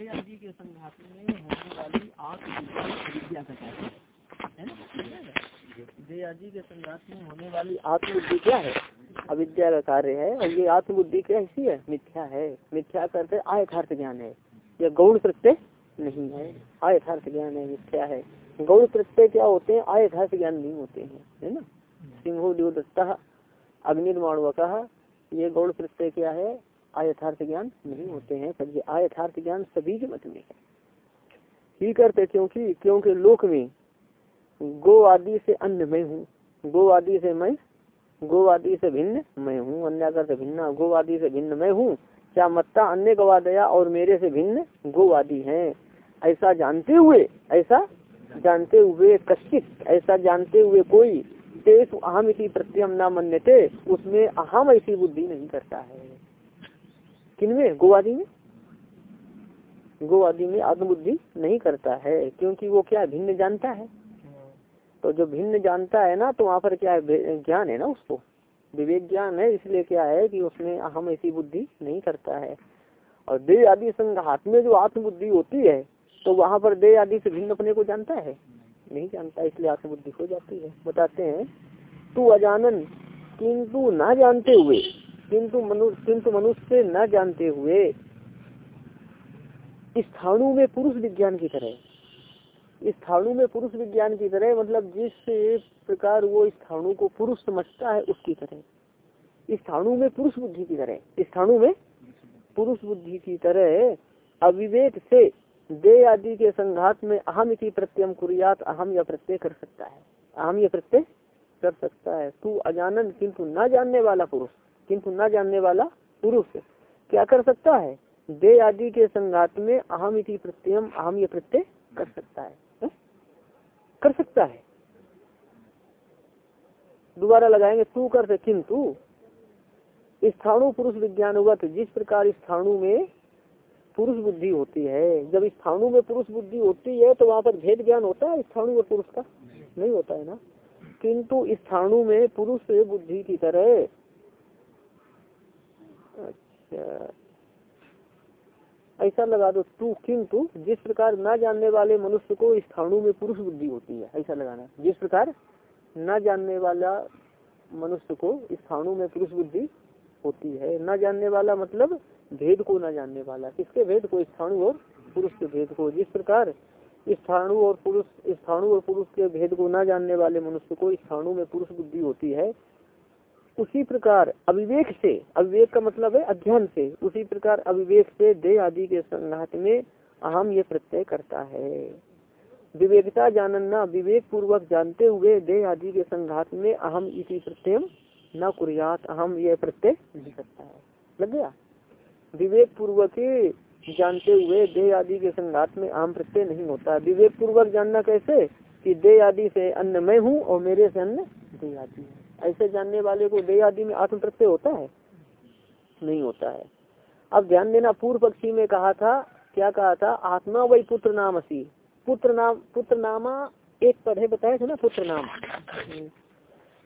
दे आदि के संघात में होने वाली आत्मविद्या विद्या का है। ना? के संघात में होने वाली आत्मबुद्धि क्या है? अविद्या का कार्य है, और ये आत्मबुद्धि कैसी है? मिथ्या है। मिथ्या करते आयथार्थ ज्ञान है। यह गौण प्रत्यय नहीं है। आयथार्थ ज्ञान है, मिथ्या है। गौण प्रत्यय क्या होते हैं? आयथार्थ ज्ञान नहीं होते हैं। है ना? सिंहो देवदत्ता अग्निर्माण कहा ये गौण प्रत्यय क्या है? आयथार्थ ज्ञान नहीं होते हैं, पर ये आयथार्थ ज्ञान सभी के मत में है। ही करते क्योंकि क्योंकि लोक में गो आदि से अन्य मैं हूँ, गो आदि से मैं, गो आदि से भिन्न मैं हूँ अन्य करते भिन्न, गो आदि से भिन्न मैं हूँ, क्या मत्ता अन्य गवा दया और मेरे से भिन्न गो आदि है? ऐसा जानते हुए, ऐसा जानते हुए कश्चित, ऐसा जानते हुए कोई तेज अहम इसी प्रत्यम न मन्यते, उसमें अहम ऐसी बुद्धि नहीं करता है। किनमें? गो आदि में? गो आदि में आत्मबुद्धि नहीं करता है, क्योंकि वो क्या भिन्न जानता है। तो जो भिन्न जानता है ना तो वहाँ पर क्या है ज्ञान है ना उसको। विवेक ज्ञान है, इसलिए क्या है कि उसमें अहम ऐसी बुद्धि नहीं करता है। और देह आदि संघात में जो आत्मबुद्धि होती है तो वहाँ पर देह आदि से भिन्न अपने को जानता है। नहीं जानता, इसलिए आत्मबुद्धि हो जाती है। बताते हैं, तू अजानन, किंतु ना जानते हुए किंतु मनुष्य किंतु मनुष्य न जानते हुए स्थाणु में पुरुष विज्ञान की तरह स्थाणु में पुरुष विज्ञान की तरह मतलब जिस प्रकार वो स्थाणु को पुरुष समझता है, उसकी तरह। स्थाणु में पुरुष बुद्धि की तरह स्थाणु में पुरुष बुद्धि की तरह अविवेक से दे आदि के संघात में अहम इसी प्रत्यम कुरियात, अहम या प्रत्यय कर सकता है। अहम या प्रत्यय कर सकता है। तू अजानन, किंतु न जानने वाला पुरुष। किंतु न जानने वाला पुरुष क्या कर सकता है? दे आदि के संघात में अहम इति प्रत्ययम अहम ये प्रत्यय कर सकता है, है? कर सकता है। दोबारा लगाएँगे तू कर किंतु स्थाणु पुरुष विज्ञान हुआ तो जिस प्रकार स्थाणु में पुरुष बुद्धि होती है जब स्थाणु में पुरुष बुद्धि होती है तो वहाँ पर भेद ज्ञान होता है स्थाणु और पुरुष का? नहीं होता है ना? किंतु स्थाणु में पुरुष बुद्धि की तरह अच्छा। ऐसा लगा दो, तू किंतु जिस प्रकार न जानने वाले मनुष्य को स्थाणु में पुरुष बुद्धि होती है, ऐसा लगाना। जिस प्रकार न जानने वाला मनुष्य को स्थाणु में पुरुष बुद्धि होती है, न जानने वाला मतलब भेद को न जानने वाला। किसके भेद को? स्थाणु और पुरुष के भेद को। जिस प्रकार स्थाणु और पुरुष स्थाणु और पुरुष के भेद को न जानने वाले मनुष्य को स्थाणु में पुरुष बुद्धि होती है उसी प्रकार अविवेक से, अविवेक का मतलब है अध्ययन से, उसी प्रकार अविवेक से देह आदि के संघात में अहम ये प्रत्यय करता है। विवेकता जानना विवेक पूर्वक जानते हुए देह आदि के संघात में अहम इसी प्रत्यय न कुरियात, अहम यह प्रत्यय नहीं करता है। लग गया? विवेक पूर्वक जानते हुए देह आदि के संघात में अहम प्रत्यय नहीं होता। विवेक पूर्वक जानना कैसे? कि देह आदि से अन्न मैं हूँ और मेरे से अन्न देह आदि है। ऐसे जानने वाले को देह आदि में आत्म प्रत्यय होता है? नहीं होता है। अब ध्यान देना, पूर्व पक्षी में कहा था, क्या कहा था? आत्मा वही पुत्र नाम असी पुत्र नाम, पुत्र नामा, एक पढ़े बताए थे ना, पुत्र नाम।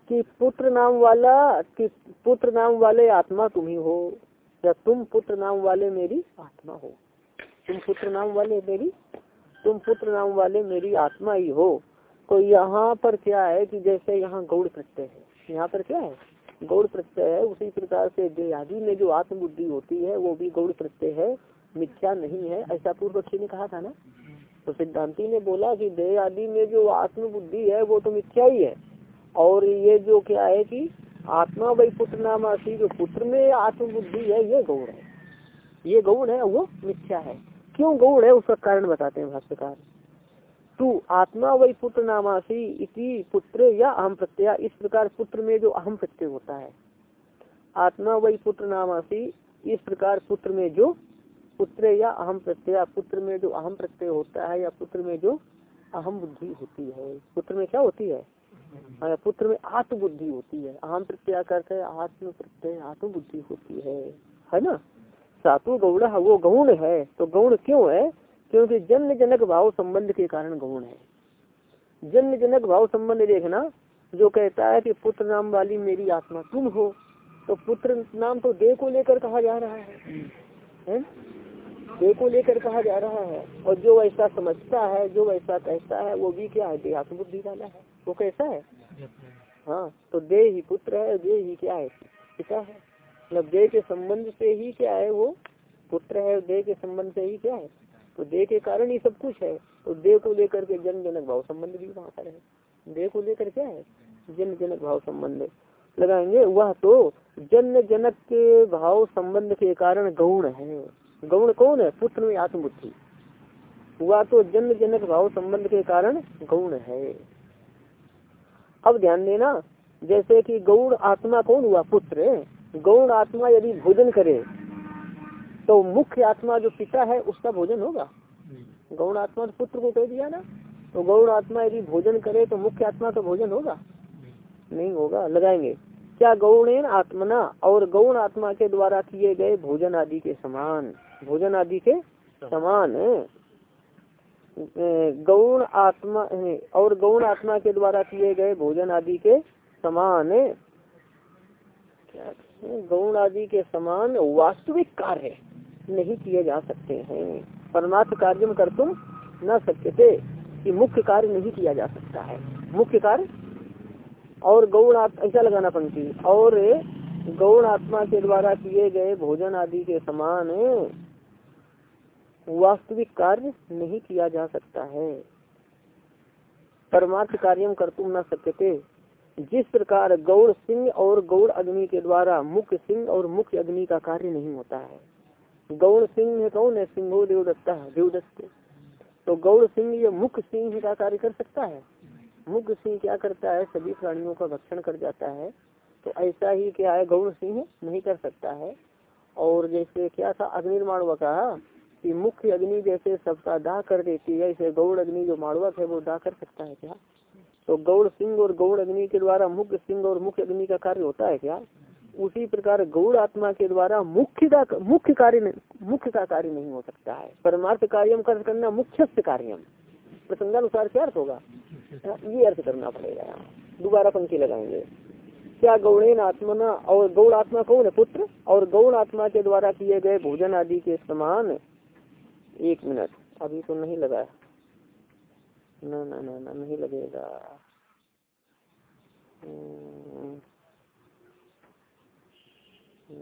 कि पुत्र नाम वाला, कि पुत्र नाम वाले आत्मा तुम ही हो, या तुम पुत्र नाम वाले मेरी आत्मा हो। तुम पुत्र नाम वाले मेरी, तुम पुत्र नाम वाले मेरी आत्मा ही हो। तो यहाँ पर क्या है कि जैसे यहाँ गौड़ प्रत्यय है। यहाँ पर क्या है? गौड़ प्रत्यय है। उसी प्रकार से देहादि में जो आत्मबुद्धि होती है, वो भी गौड़ प्रत्यय है। मिथ्या नहीं है। ऐसा पूर्व पक्षी ने कहा था ना? तो सिद्धांति ने बोला कि देह आदि में जो आत्मबुद्धि है, वो तो मिथ्या ही है। और ये जो क्या है कि आत्मा वही पुत्र नाम आती जो पुत्र में आत्मबुद्धि है, ये गौड़ है। ये गौड़ है, वो मिथ्या है। क्यों गौड़ है? उसका कारण बताते हैं भाष्यकार। तू आत्मा वही पुत्र नामासी इसी पुत्र या अहम प्रत्यय। इस प्रकार पुत्र में जो अहम प्रत्यय होता है। आत्मा वही पुत्र नामासी, इस प्रकार पुत्र में जो पुत्र या अहम प्रत्यय। पुत्र में जो अहम प्रत्यय होता है या पुत्र में जो अहम बुद्धि होती है। पुत्र में क्या होती है? पुत्र में आत्मबुद्धि होती है। अहम प्रत्यय करते आत्म प्रत्यय, आत्मबुद्धि होती है। है ना? सातु गौड़ वो गौण है तो गौण क्यों है? क्योंकि जन्म जनक भाव संबंध के कारण गौण है। जन्म जनक भाव संबंध देखना जो कहता है कि पुत्र नाम वाली मेरी आत्मा तुम हो तो पुत्र नाम तो देह को लेकर कहा जा रहा है, है? देह को लेकर कहा जा रहा है। और जो ऐसा समझता है जो ऐसा कहता है वो भी क्या है? देहात्म बुद्धि वाला है। वो कैसा है? हाँ तो देह ही पुत्र है देह ही क्या है? पिता है। मतलब देह के संबंध से ही क्या है वो पुत्र है देह के संबंध से ही क्या है? तो देह के कारण ही सब कुछ है। तो देह को लेकर के जन्म जनक भाव संबंध भी वहाँ पर है। देह को लेकर क्या है? जन्म जनक भाव संबंध। लगाएँगे, वह तो जन्म जनक के भाव संबंध के कारण गौण है। गौण कौन है? पुत्र में आत्मबुद्धि। वह तो जन्म जनक भाव संबंध के कारण गौण है। अब ध्यान देना, जैसे कि गौण आत्मा कौन हुआ? पुत्र। गौण आत्मा यदि भोजन करे तो मुख्य आत्मा जो पिता है उसका भोजन होगा। गौण आत्मा तो पुत्र को कह दिया ना। तो गौण आत्मा यदि भोजन करे तो मुख्य आत्मा का भोजन होगा। नहीं। होगा लगाएँगे। क्या गौण आत्मना और गौण आत्मा के द्वारा किए गए भोजन आदि के समान? भोजन आदि के समान। गौण आत्मा और गौण आत्मा के द्वारा किए गए भोजन आदि के समान। क्या गौण आदि के समान वास्तविक कार्य नहीं किए जा सकते हैं। परमार्थ कार्य कर तुम न सकते थे कि मुख्य कार्य नहीं किया जा सकता है। मुख्य कार्य? और गौण ऐसा लगाना पंक्ति। और गौण आत्मा के द्वारा किए गए भोजन आदि के समान वास्तविक कार्य नहीं किया जा सकता है। परमार्थ कार्य कर तुम न सकते। जिस प्रकार गौड़ सिंह और गौड़ अग्नि के द्वारा मुख्य सिंह और मुख्य अग्नि का कार्य नहीं होता है। गौड़ सिंह कौन है? सिंहो देवदत्ता। देवदत्त तो गौड़ सिंह ये मुख्य सिंह का कार्य कर सकता है? मुख्य सिंह क्या करता है? सभी प्राणियों का भक्षण कर जाता है। तो ऐसा ही क्या है? गौड़ सिंह नहीं कर सकता है। और जैसे क्या था? अग्निर्माण कहा कि मुख्य अग्नि जैसे सबका दाह कर देती है, ऐसे गौड़ अग्नि जो माड़वक है, वो दाह कर सकता है क्या? तो गौड़ सिंह और गौड़ अग्नि के द्वारा मुख्य सिंह और मुख्य अग्नि का कार्य होता है क्या? उसी प्रकार गौड़ आत्मा के द्वारा मुख्य का मुख्य कार्य मुख्य का कार्य नहीं हो सकता है। परमार्थ कार्य कर करना मुख्य कार्य प्रसंगानुसार क्या अर्थ होगा? ये अर्थ करना पड़ेगा। यहाँ दोबारा पंक्ति लगाएँगे। क्या गौड़ेन आत्मना और गौड़ आत्मा कौन है? पुत्र। और गौड़ आत्मा के द्वारा किए गए भोजन आदि के समान। एक मिनट। अभी तो नहीं लगा। ना ना ना ना, नहीं लगेगा। हमने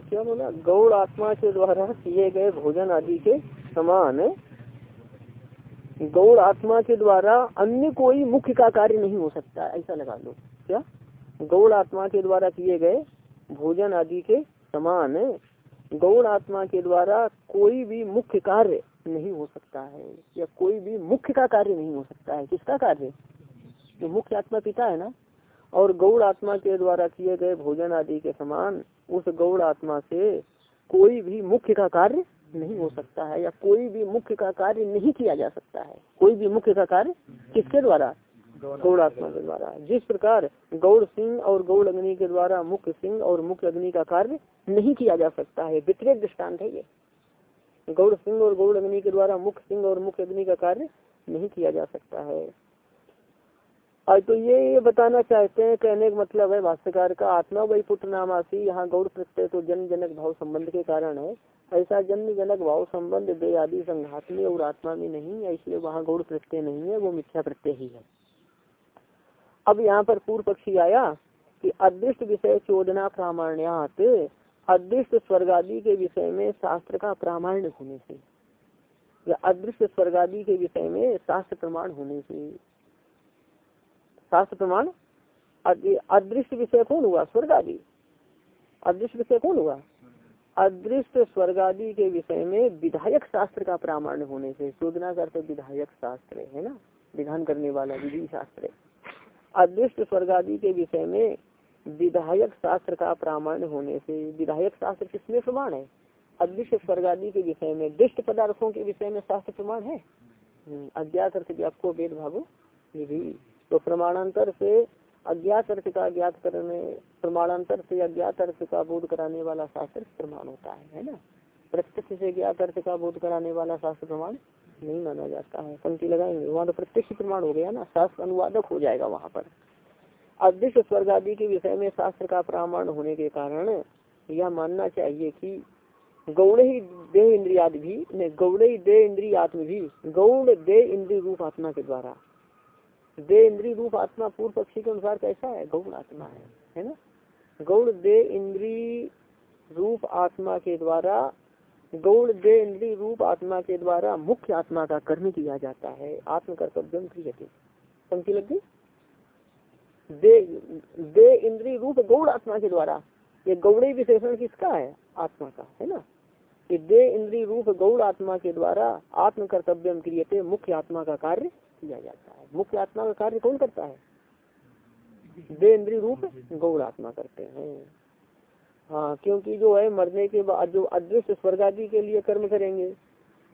क्या बोला? गौड़ आत्मा के द्वारा किए गए भोजन आदि के समान गौड़ आत्मा के द्वारा अन्य कोई मुख्य का कार्य नहीं हो सकता, ऐसा लगा लो। क्या? गौड़ आत्मा के द्वारा किए गए भोजन आदि के समान गौड़ आत्मा के द्वारा कोई भी मुख्य कार्य नहीं हो सकता है, या कोई भी मुख्य का कार्य नहीं हो सकता है। किसका कार्य? जो मुख्य आत्मा पिता है ना। और गौड़ आत्मा के द्वारा किए गए भोजन आदि के समान उस गौड़ आत्मा से कोई भी मुख्य का कार्य नहीं हो सकता है, या कोई भी मुख्य का कार्य नहीं किया जा सकता है। कोई भी मुख्य का कार्य किसके द्वारा? गौड़ आत्मा के द्वारा। जिस प्रकार गौड़ सिंह और गौड़ अग्नि के द्वारा मुख्य सिंह और मुख्य अग्नि का कार्य नहीं किया जा सकता है, विपरीत दृष्टांत है ये। गौड़ सिंह और गौड़ अग्नि के द्वारा मुख्य सिंह और मुख्य अग्नि का कार्य नहीं किया जा सकता है। आज तो ये ये बताना चाहते हैं कहने का मतलब है, भाष्यकार का आत्मा वही पुत्र नामासी, यहाँ गौड़ प्रत्यय तो जन्म जनक भाव संबंध के कारण है। ऐसा जन्म जनक भाव संबंध दे आदि संघात में और आत्मा में नहीं है, इसलिए वहाँ गौड़ प्रत्यय नहीं है, वो मिथ्या प्रत्यय ही है। अब यहाँ पर पूर्व पक्षी आया कि अदृष्ट विषय चोदना प्रामाण्यात, अदृष्ट स्वर्ग आदि के विषय में शास्त्र का प्रामाण्य होने से, या अदृष्ट स्वर्गादि के विषय में शास्त्र प्रमाण होने से। शास्त्र प्रमाण? अदृष्ट विषय कौन हुआ? स्वर्ग आदि अदृष्ट विषय कौन हुआ? अदृष्ट स्वर्ग आदि के विषय में विधायक शास्त्र का प्रामाण्य होने से। शोधना करते विधायक शास्त्र है ना? विधान करने वाला, विधि शास्त्र। अदृष्ट स्वर्ग आदि के विषय में विधायक शास्त्र का प्रामाण्य होने से, विधायक शास्त्र किसमें प्रमाण है? अदृश्य स्वर्ग आदि के विषय में, दृष्ट पदार्थों के विषय में शास्त्र प्रमाण है? अज्ञात अर्थ व्यापको भेद भावो विधि तो प्रमाणांतर से अज्ञात अर्थ का ज्ञात करने, प्रमाणांतर से अज्ञात अर्थ का बोध कराने वाला शास्त्र प्रमाण होता है है ना? प्रत्यक्ष से ज्ञात अर्थ का बोध कराने वाला शास्त्र प्रमाण नहीं माना जाता है। पंक्ति लगाएँगे। वहाँ तो प्रत्यक्ष प्रमाण हो गया ना। शास्त्र अनुवादक हो जाएगा वहाँ पर। अदृश्य स्वर्ग आदि के विषय में शास्त्र का प्रमाण होने के कारण यह मानना चाहिए कि गौड़ ही देह इंद्रियाद भी गौड़ ही देह इंद्रिय आत्म भी गौड़ देह इंद्रिय रूप आत्मा के द्वारा। दे इंद्रिय रूप आत्मा पूर्व पक्षी के अनुसार कैसा है? गौड़ आत्मा है। है ना? गौड़ दे इंद्रिय रूप आत्मा के द्वारा गौड़ दे इंद्रिय रूप आत्मा के द्वारा मुख्य आत्मा का कर्म किया जाता है। आत्म कर्तव्य क्रियते। पंक्ति लग गई? दे दे इंद्रिय रूप गौड़ आत्मा के द्वारा। ये गौड़ी विशेषण किसका है? आत्मा का, है ना? कि दे इंद्री रूप गौड़ आत्मा के द्वारा आत्म कर्तव्य क्रियते, मुख्य आत्मा का कार्य किया जाता है। मुख्य आत्मा का कार्य कौन करता है? दे इंद्री रूप गौड़ आत्मा करते हैं। हाँ क्योंकि जो है मरने के बाद, जो अदृश्य स्वर्ग आदि के लिए कर्म करेंगे,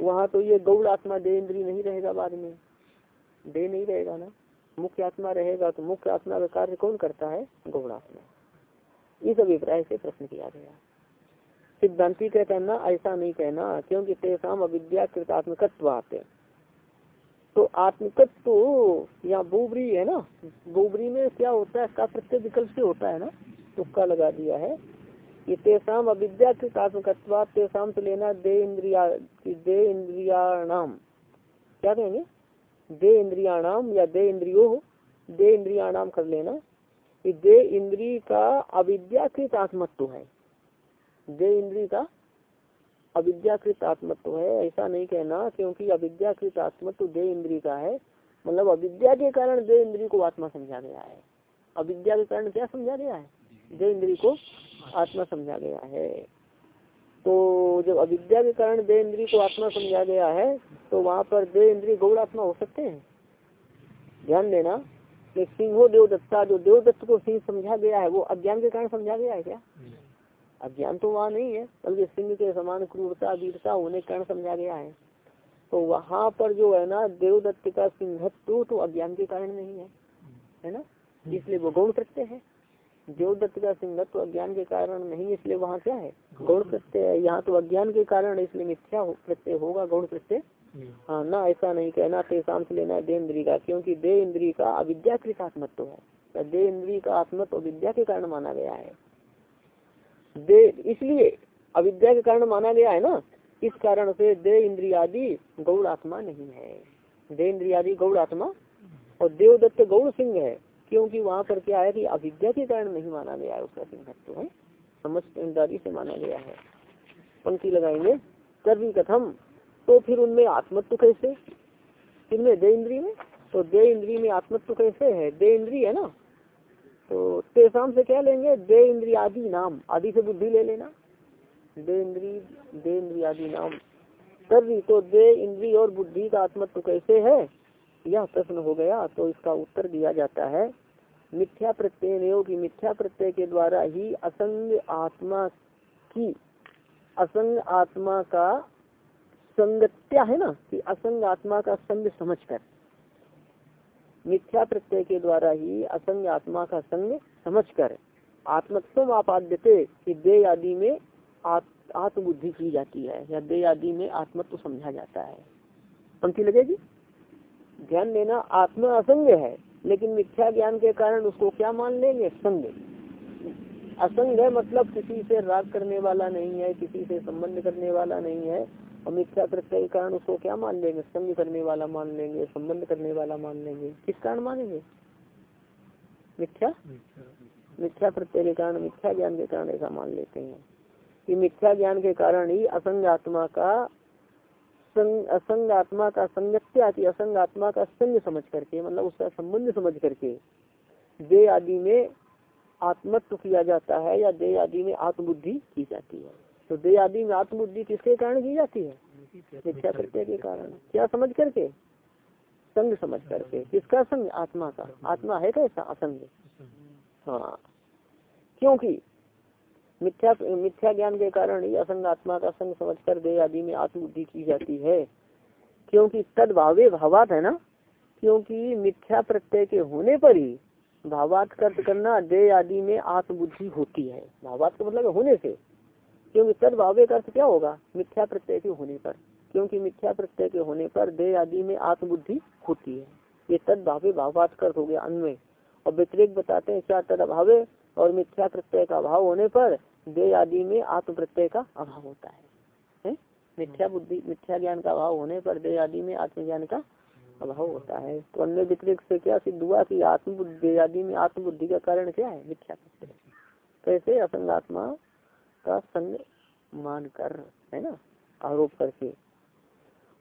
वहाँ तो ये गौड़ आत्मा दे इंद्रिय नहीं रहेगा बाद में। दे नहीं रहेगा ना। मुख्य आत्मा रहेगा तो मुख्य आत्मा का कार्य कौन करता है? गौड़ आत्मा। इस अभिप्राय से प्रश्न किया गया। सिद्धांति का कहना, ऐसा नहीं कहना, क्योंकि तेसाम अविद्या कृतात्मकत्व आते। तो आत्मकत्व तो यहाँ बोबरी है ना? बोबरी में क्या होता है? का प्रत्येक विकल्प से होता है ना? तुक्का लगा दिया है। ये तेसाम अविद्या कृतात्मकत्व तेसाम से लेना दे इंद्रिया दे इंद्रियाणाम क्या कहेंगे दे इंद्रियाणाम या दे इंद्रियो दे इंद्रियाणाम कर लेना। कि दे इंद्री का अविद्याकृत आत्मत्व है। दे इंद्री का अविद्याकृत आत्मत्व है। ऐसा नहीं कहना क्योंकि अविद्याकृत आत्मत्व दे इंद्री का है। मतलब अविद्या के कारण दे इंद्री को आत्मा समझा गया है। अविद्या के कारण क्या समझा गया है? दे इंद्री को आत्मा समझा गया है। तो जब अविद्या के कारण दे इंद्री को आत्मा समझा गया है तो वहाँ पर दे इंद्री गौड़ आत्मा हो सकते हैं। ध्यान देना कि सिंहो देवदत्ता, जो देवदत्त को सिंह समझा गया है, वो अज्ञान के कारण समझा गया है क्या? अज्ञान तो वहाँ नहीं है, बल्कि सिंह के समान क्रूरता वीरता होने के कारण समझा गया है। तो वहाँ पर जो है ना, देवदत्त का सिंहत्व तो अज्ञान के कारण नहीं है है ना? इसलिए वो गौण प्रत्यय है। देवदत्त का सिंहत्व अज्ञान के कारण नहीं इसलिए वहाँ क्या है? गौण प्रत्यय है। यहाँ तो अज्ञान के कारण इसलिए मिथ्या प्रत्यय होगा गौण प्रत्यय हाँ ना ऐसा नहीं कहना तेसाम से लेना दे इंद्री का क्योंकि दे इंद्री का अविद्याकृत आत्मत्व है। दे इंद्री का आत्मत्व अविद्या के कारण माना गया है। दे इसलिए अविद्या के कारण माना गया है ना? इस कारण से दे इंद्रियादि गौड़ आत्मा नहीं है। दे इंद्रियादि गौड़ आत्मा और देवदत्त गौड़ सिंह है। क्योंकि वहाँ पर क्या है कि अविद्या के कारण नहीं माना गया है उसका सिंहत्व है। समस्त इंद्रादि से माना गया है। पंक्ति लगाएँगे, कर्मी कथम तो फिर उनमें आत्मत्व कैसे? इनमें दे इंद्री में? तो दे इंद्री में आत्मत्व कैसे है? दे इंद्री है ना? तो तेसाम से क्या लेंगे? दे इंद्री आदि नाम। आदि से बुद्धि ले लेना। दे इंद्री दे इंद्री आदि नाम। कर्री तो दे इंद्री और बुद्धि का आत्मत्व कैसे है? यह प्रश्न हो गया तो इसका उत्तर दिया जाता है, मिथ्या प्रत्यय की मिथ्या प्रत्यय के द्वारा ही असंग आत्मा की, असंग आत्मा का संगत्या है ना, कि असंग आत्मा का संग समझकर, मिथ्या प्रत्यय के द्वारा ही असंग आत्मा का संग समझकर आत्मत्व आपाद्यते, कि दे आदि में आत्मबुद्धि की जाती है, या दे आदि में आत्मत्व समझा जाता है। पंक्ति लगेगी? ध्यान देना आत्मा असंग है, लेकिन मिथ्या ज्ञान के कारण उसको क्या मान लेंगे? संग। असंग है मतलब किसी से राग करने वाला नहीं है, किसी से संबंध करने वाला नहीं है, और मिथ्या प्रत्यय के कारण उसको क्या मान लेंगे? संग करने वाला मान लेंगे, संबंध करने वाला मान लेंगे। किस कारण मानेंगे? मिथ्या? मिथ्या प्रत्यय के कारण, मिथ्या ज्ञान के कारण ऐसा मान लेते हैं। कि मिथ्या ज्ञान के कारण ही असंग आत्मा का असंग असंग आत्मा का संगत्या की असंग आत्मा का संग समझ करके मतलब उसका संबंध समझ करके दे आदि में आत्मत्व किया जाता है या दे आदि में आत्मबुद्धि की जाती है। तो दे आदि में आत्मबुद्धि किसके कारण की जाती है? मिथ्या प्रत्यय के कारण? क्या समझ करके? संग समझ करके। किसका संग? आत्मा का। आत्मा है कैसा? असंग। हाँ। क्योंकि मिथ्या मिथ्या ज्ञान के कारण ही असंग आत्मा का संग समझ कर दे आदि में आत्मबुद्धि की जाती है। क्योंकि तद भावे भावात है ना? क्योंकि मिथ्या प्रत्यय के होने पर ही भावात कर्त करना दे आदि में आत्मबुद्धि होती है। भावात का मतलब होने से। क्योंकि तद भावे का अर्थ क्या होगा? मिथ्या प्रत्यय के होने पर। क्योंकि मिथ्या प्रत्यय के होने पर देह आदि में आत्मबुद्धि होती है। ये तद भावे भावात कर हो गया अन्वय। और व्यतिरिक बताते हैं क्या तद अभावे और मिथ्या प्रत्यय का अभाव होने पर देह आदि में आत्म प्रत्यय का अभाव होता है, है? मिथ्या बुद्धि मिथ्या ज्ञान का अभाव होने पर देह आदि में आत्मज्ञान का अभाव होता है। तो अन्य व्यतिरिक्त से क्या सिद्ध हुआ की आत्मबुद्धि आदि में आत्मबुद्धि का कारण क्या है? मिथ्या प्रत्यय। कैसे असंगात्मा का संग मान कर है ना? आरोप करके।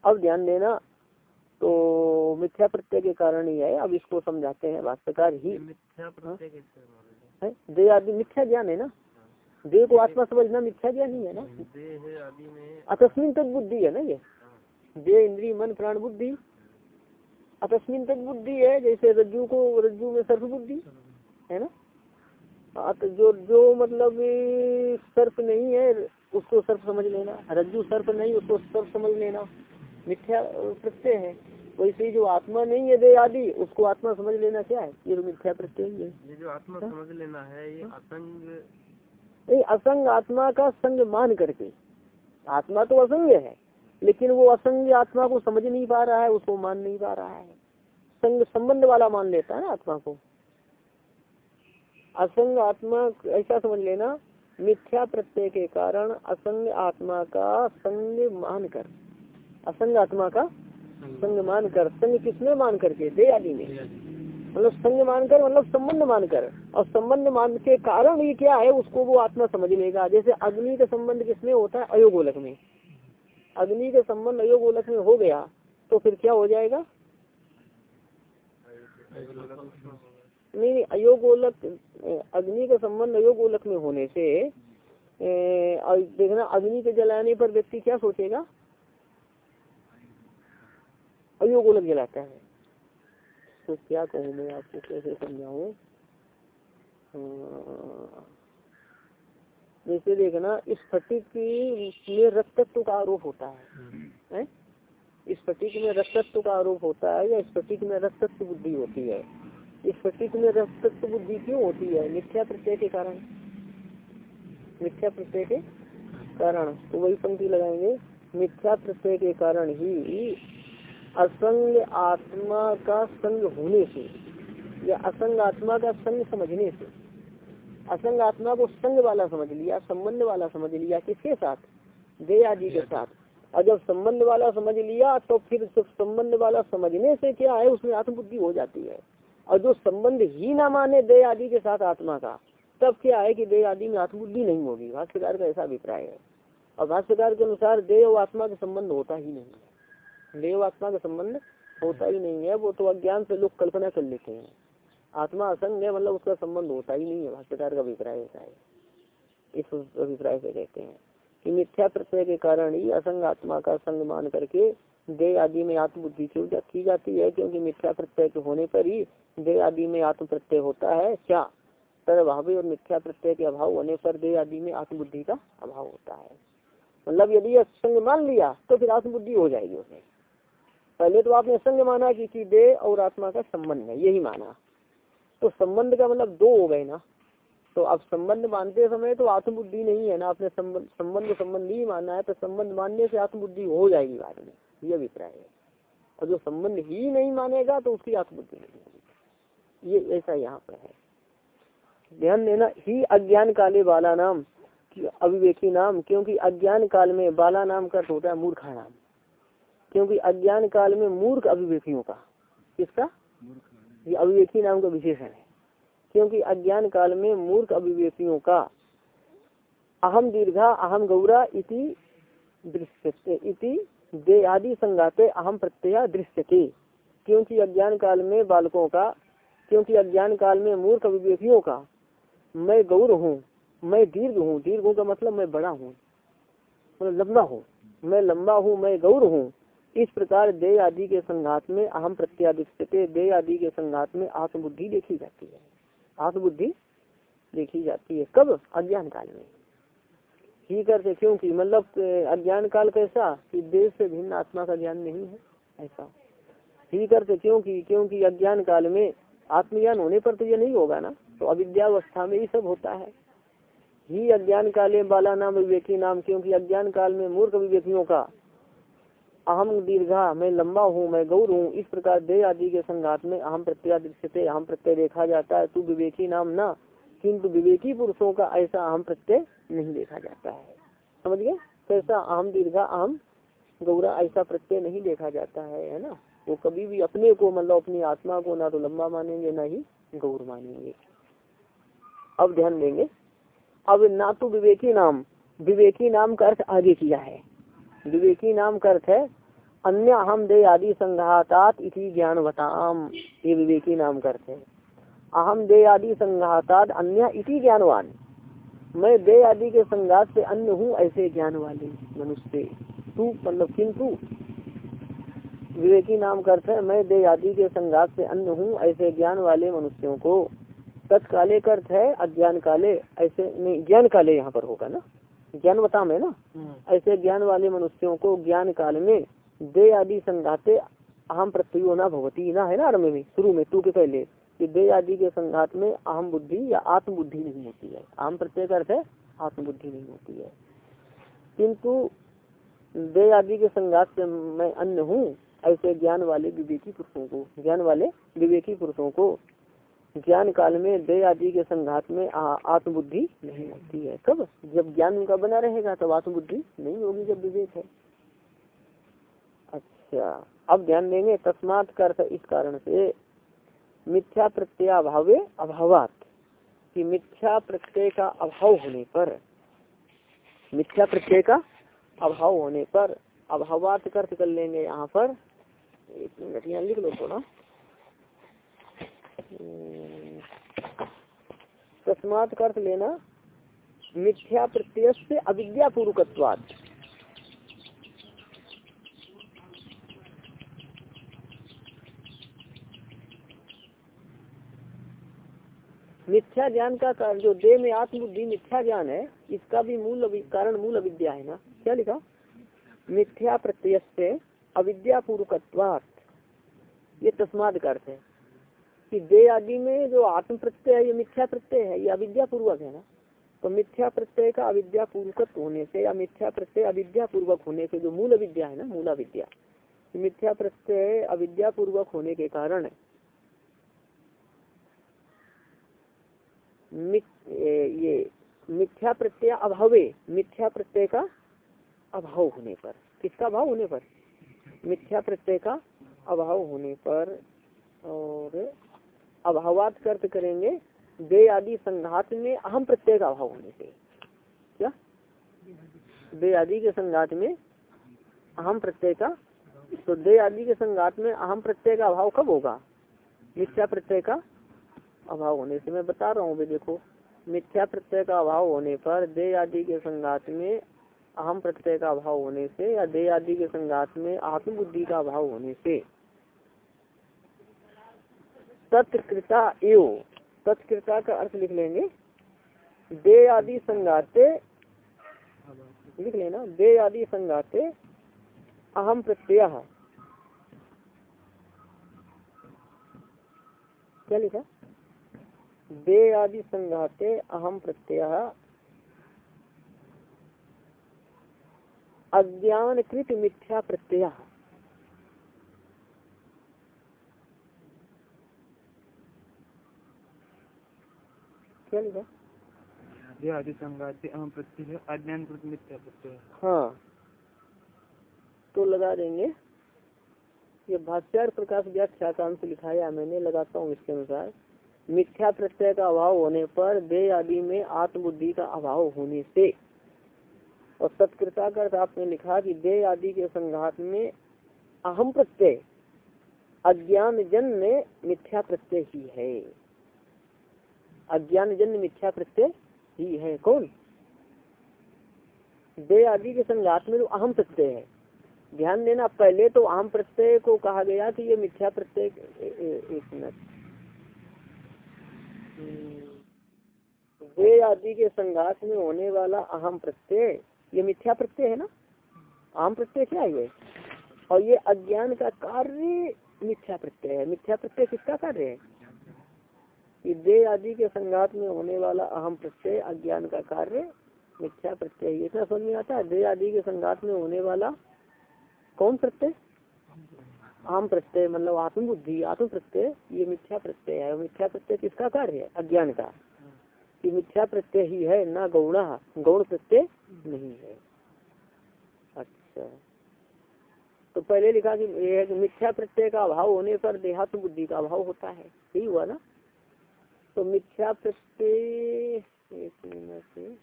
अब ध्यान देना तो मिथ्या प्रत्यय के कारण ही है। अब इसको समझाते हैं भाष्यकार ही। मिथ्या प्रत्यय कैसे है? देह आदि मिथ्या ज्ञान है ना? देह को आत्मा समझना मिथ्या ज्ञान ही है ना? देह आदि अतस्मिन तद बुद्धि है ना ये? देह इंद्री मन प्राण बुद्धि। अतस्मिन तद बुद्धि है जैसे रज्जु को रज्जु में सर्फ बुद्धि है। ना? हाँ, तो जो जो मतलब सर्प नहीं है उसको सर्प समझ लेना। रज्जु सर्प नहीं उसको सर्प समझ लेना। मिथ्या प्रत्यय है। वैसे ही जो आत्मा नहीं है दे आदि उसको आत्मा समझ लेना क्या है? ये तो मिथ्या प्रत्यय है ये जो आत्मा समझ लेना है ये असंग असंग आत्मा का संग मान करके। आत्मा तो असंग है, लेकिन वो असंग आत्मा को समझ नहीं पा रहा है, उसको मान नहीं पा रहा है। संग संबंध वाला मान लेता है ना आत्मा को। असंग आत्मा, ऐसा समझ लेना, मिथ्या प्रत्यय के कारण असंग आत्मा का संग मान कर। असंग आत्मा का संग मान कर, संग किसमें मान करके? दे आदि में। मतलब संग मानकर मतलब संबंध मानकर। और संबंध मान के कारण ये क्या है, उसको वो आत्मा समझ लेगा। जैसे अग्नि का संबंध किसमें होता है? अयोगोलक में। अग्नि का संबंध अयोगोलक में हो गया तो फिर क्या हो जाएगा? नहीं नहीं, अयोगोलक, अग्नि का संबंध अयोगोलक में होने से देखना, अग्नि के जलाने पर व्यक्ति क्या सोचेगा? अयोगोलक जलाता है। तो क्या कहूँ मैं आपको कैसे समझाऊ? जैसे देखना इस फटिक में रक्तत्व का आरोप होता है, है? इस फटिक में रक्तत्व का आरोप होता है या इस फटिक में रक्तत्व बुद्धि होती है? इस फटिक में रक्तत्व बुद्धि क्यों होती है? मिथ्या प्रत्यय के कारण। मिथ्या प्रत्यय के कारण। तो वही पंक्ति लगाएँगे। मिथ्या प्रत्यय के कारण ही असंग आत्मा का संग होने से या असंग आत्मा का संग समझने से असंग आत्मा को संग वाला समझ लिया संबंध वाला समझ लिया किसके साथ? दे आदि के साथ। और जब संबंध वाला समझ लिया तो फिर संबंध वाला समझने से क्या है उसमें आत्मबुद्धि हो जाती है। और जो संबंध ही ना माने दे आदि के साथ आत्मा का तब क्या है कि दे आदि में आत्मबुद्धि नहीं होगी? भाष्यकार का ऐसा अभिप्राय है। और भाष्यकार के अनुसार देह और आत्मा का संबंध होता ही नहीं। देव आत्मा का संबंध होता ही नहीं है, वो तो अज्ञान से लोग कल्पना कर लेते हैं। आत्मा असंग है मतलब उसका संबंध होता ही नहीं है, भाष्यकार का अभिप्राय ऐसा है। इस अभिप्राय से कहते हैं कि मिथ्या प्रत्यय के कारण ही असंग आत्मा का संग मान करके देह आदि में आत्मबुद्धि की जाती है, क्योंकि मिथ्या प्रत्यय के होने पर ही देह आदि में आत्म प्रत्यय होता है। क्या? तर अभावी और मिथ्या प्रत्यय के अभाव होने पर देह आदि में आत्मबुद्धि का अभाव होता है। मतलब यदि संग मान लिया तो फिर आत्मबुद्धि हो जाएगी उसमें पहले तो आपने संग माना कि, देह और आत्मा का संबंध है यही माना। तो संबंध का मतलब दो हो गए ना। तो अब संबंध मानते समय तो आत्मबुद्धि नहीं है ना। आपने संबंध संबंध ही माना है तो संबंध मानने से आत्मबुद्धि हो जाएगी बाद में। ये अभिप्राय है। और जो संबंध ही नहीं मानेगा तो उसकी आत्मबुद्धि नहीं होगी। ये ऐसा यहाँ पर है। ध्यान देना ही अज्ञान काले बाला नाम अविवेकी नाम क्योंकि अज्ञान काल में बाला नाम का होता है मूर्खा नाम। क्योंकि अज्ञान काल में मूर्ख अभिवेकियों का किसका? ये अभिवेकी नाम का विशेषण है। क्योंकि अज्ञान काल में मूर्ख अभिवेकियों का अहम दीर्घा, अहम गौरा इति दृश्य इति दे आदि संगाते अहम प्रत्यय दृश्य दृश्यते। क्योंकि अज्ञान काल में बालकों का, क्योंकि अज्ञान काल में मूर्ख अभिवेकियों का, मैं गौर हूँ, मैं दीर्घ हूँ। दीर्घ का मतलब मैं बड़ा हूँ मतलब लंबा हूँ। मैं लंबा हूँ, मैं गौर हूँ। इस प्रकार दे आदि के संघात में अहम प्रत्यादिष्टते दे आदि के संघात में आत्मबुद्धि देखी जाती है। आत्मबुद्धि देखी जाती है। कब? अज्ञान काल में। ही करते क्योंकि मतलब अज्ञान काल कैसा? कि देश से भिन्न आत्मा का ज्ञान नहीं है। ऐसा। ही करते क्योंकि क्योंकि अज्ञान काल में आत्मज्ञान होने पर तो ये नहीं होगा ना? तो अविद्यावस्था में ही सब होता है। ही अज्ञान काले बाला नाम विवेकी नाम, क्योंकि अज्ञान काल में मूर्ख विवेकियों का अहम दीर्घा, मैं लंबा हूँ, मैं गौर हूँ। इस प्रकार दे आदि के संघात में अहम प्रत्यय दृश्यते अहम प्रत्यय देखा जाता है। तू विवेकी नाम ना, किंतु विवेकी पुरुषों का ऐसा अहम प्रत्यय नहीं देखा जाता है। समझ गए? कैसा अहम दीर्घा, अहम गौरा ऐसा प्रत्यय नहीं देखा जाता है है ना? वो कभी भी अपने को मतलब अपनी आत्मा को ना तो लंबा मानेंगे, ना ही गौर मानेंगे। अब ध्यान देंगे। अब ना तो विवेकी नाम विवेकी नाम का अर्थ आगे किया है। विवेकी नाम का अर्थ है अन्य अहम दे आदि संघातात इसी ज्ञानवताम ये विवेकी नाम करते है। अहम दे आदि संघातात अन्य इति ज्ञानवान। मैं दे आदि के संघात से अन्य हूँ ऐसे ज्ञान वाले मनुष्य। तू मतलब किंतु? विवेकी नाम का अर्थ है मैं दे आदि के संघात से अन्य हूँ ऐसे ज्ञान वाले मनुष्यों को। तत्काले अर्थ है अज्ञान काले ऐसे नहीं ज्ञान काले यहाँ पर होगा ना? ज्ञान बताम है ना? ऐसे ज्ञान वाले मनुष्यों को ज्ञान काल में दे आदि संघाते अहम प्रत्यो ना भवती, ना है ना आरंभ में? शुरू में, तू के पहले, कि दे आदि के संघात में अहम बुद्धि या आत्मबुद्धि नहीं होती है। अहम प्रत्यय का अर्थ है आत्म बुद्धि नहीं होती है। किंतु दे आदि के संघात से मैं अन्य हूँ, ऐसे ज्ञान वाले विवेकी पुरुषों को, ज्ञान वाले विवेकी पुरुषों को, ज्ञान काल में दे आदि के संघात में आत्मबुद्धि नहीं होती है। कब? जब ज्ञान उनका बना रहेगा, तब आत्मबुद्धि नहीं होगी, जब विवेक है। अच्छा अब ध्यान देंगे, तस्मात कर इस कारण से मिथ्या प्रत्यय अभावे अभावात, कि मिथ्या प्रत्यय का अभाव होने पर, मिथ्या प्रत्यय का अभाव होने पर अभावात कर्त कर लेंगे यहाँ पर। एक मिनट, यहाँ लिख लो थोड़ा। तस्मात अर्थ लेना मिथ्या प्रत्यय से अविद्या पूर्वकत्वाद मिथ्या ज्ञान का कारण जो देह में आत्मबुद्धि मिथ्या ज्ञान है, इसका भी मूल कारण मूल अविद्या है ना? क्या लिखा? मिथ्या प्रत्यय से अविद्या पूर्वकत्वात ये तस्माद का अर्थ है। कि दे आदि में जो आत्म प्रत्यय है, ये मिथ्या प्रत्यय है, ये अविद्या पूर्वक है ना? तो मिथ्या प्रत्यय का अविद्या पूर्वक होने से या मिथ्या प्रत्यय अविद्या पूर्वक होने से जो मूल अविद्या है ना, मूला विद्या मिथ्या प्रत्यय अविद्या पूर्वक होने के कारण ये मिथ्या प्रत्यय अभावे, मिथ्या प्रत्यय का अभाव होने पर। किसका अभाव होने पर? मिथ्या प्रत्यय का अभाव होने पर। और अभावात कर्त करेंगे, दे आदि संघात में अहम प्रत्यय का अभाव होने से। क्या? दे आदि के संघात में अहम प्रत्यय का तो दे आदि के संघात में अहम प्रत्यय का अभाव कब होगा? मिथ्या प्रत्यय का अभाव होने से मैं बता रहा हूँ देखो, मिथ्या प्रत्यय का अभाव होने पर दे आदि के संघात में अहम प्रत्यय का अभाव होने से या दे आदि के संघात में आत्मबुद्धि का अभाव होने से। तत्कृता एव, तत्कृता का अर्थ लिख लेंगे। दे आदि संगाते, लिख लेना दे आदि संगाते अहम प्रत्यय। क्या लिखा? दे आदि संघाते अहम प्रत्यय। अज्ञानकृत मिथ्या प्रत्यय। क्या लिखा? आदि संघाते अहम प्रत्यय अज्ञान मिथ्या प्रत्यय। हाँ। तो लगा देंगे। ये भाष्यार प्रकाश व्याख्या लिखाया मैंने लगाता हूँ इसके अनुसार। मिथ्या प्रत्यय का अभाव होने पर दे आदि में आत्मबुद्धि का अभाव होने से। और सत्कृता का आपने लिखा कि दे आदि के संघात में अहम प्रत्यय अज्ञान जन्य मिथ्या प्रत्यय ही है। अज्ञान जन्य मिथ्या प्रत्यय ही है। कौन? दे आदि के संघात में तो अहम प्रत्यय है। ध्यान देना, पहले तो अहम प्रत्यय को कहा गया कि ये मिथ्या प्रत्यय एक मिनट। दे आदि के संघात में होने वाला अहम प्रत्यय, ये मिथ्या प्रत्यय है ना? अहम प्रत्यय क्या है ये? और ये अज्ञान का कार्य मिथ्या प्रत्यय है। मिथ्या प्रत्यय किसका कार्य है? कि दे आदि के संघात में होने वाला अहम प्रत्यय, अज्ञान का कार्य, मिथ्या प्रत्यय। इतना समझ में आता है? दे आदि के संघात में होने वाला कौन प्रत्यय? आम प्रत्यय मतलब आत्म बुद्धि आत्म प्रत्यय ये मिथ्या प्रत्यय है। मिथ्या प्रत्यय किसका कार्य है? अज्ञान का। कि मिथ्या प्रत्यय ही है, ना गौण गौण प्रत्यय नहीं है। अच्छा। तो पहले लिखा कि ये कि मिथ्या प्रत्यय का अभाव होने पर देहात्म बुद्धि का अभाव होता है। यही हुआ ना? तो मिथ्या प्रत्यय, एक मिनट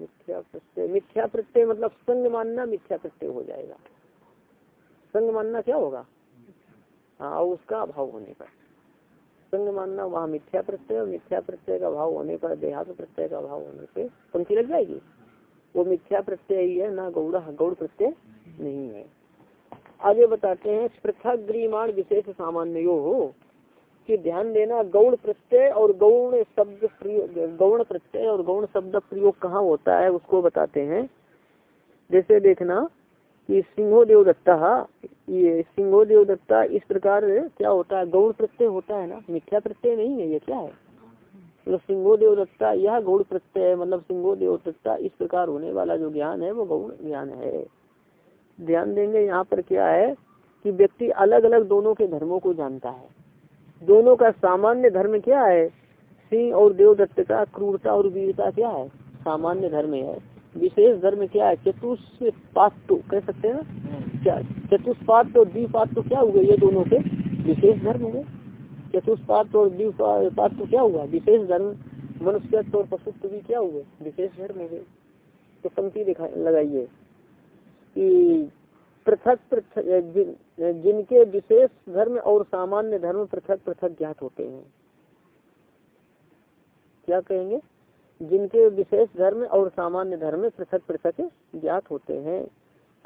मिथ्या प्रत्यय मिथ्या प्रत्यय मतलब संग मानना मिथ्या प्रत्यय हो जाएगा। संग मानना क्या होगा? हाँ उसका अभाव होने पर। संग मानना वहाँ मिथ्या प्रत्यय, और मिथ्या प्रत्यय का अभाव होने पर देहात प्रत्यय का अभाव होने पे पंक्ति लग जाएगी। वो मिथ्या प्रत्यय ही है, ना गौड़ गौड़ प्रत्यय नहीं है। आगे बताते हैं पृथक ग्रीमाण विशेष सामान्य यो हो, कि ध्यान देना गौण प्रत्यय और गौण शब्द गौण प्रत्यय और गौण शब्द प्रयोग कहाँ होता है, उसको बताते हैं। जैसे देखना कि सिंहो देवदत्ता ये सिंहो देवदत्ता इस प्रकार क्या होता है? गौड़ प्रत्यय होता है ना? मिथ्या प्रत्यय नहीं है, ये क्या है? मतलब सिंहो देवदत्ता यह गौड़ प्रत्यय है मतलब सिंहो देवदत्ता इस प्रकार होने वाला जो ज्ञान है, वो गौण ज्ञान है। ध्यान देंगे यहाँ पर क्या है कि व्यक्ति अलग अलग दोनों के धर्मों को जानता है। दोनों का सामान्य धर्म क्या है? सिंह और देवदत्त का, क्रूरता और वीरता क्या है? सामान्य धर्म है। विशेष धर्म क्या है? चतुष्पात कह सकते हैं क्या? चतुष्पात और द्विपात क्या हुए? ये दोनों के विशेष धर्म हुए। चतुष्पात और द्विपात क्या हुआ? विशेष धर्म मनुष्य और पशुत्व भी क्या हुए? विशेष धर्म हुए। तो पंक्ति दिखा लगाइए कि पृथक पृथक जिन, जिनके विशेष धर्म और सामान्य धर्म पृथक पृथक ज्ञात होते हैं। क्या कहेंगे? जिनके विशेष धर्म और सामान्य धर्म पृथक पृथक ज्ञात होते हैं।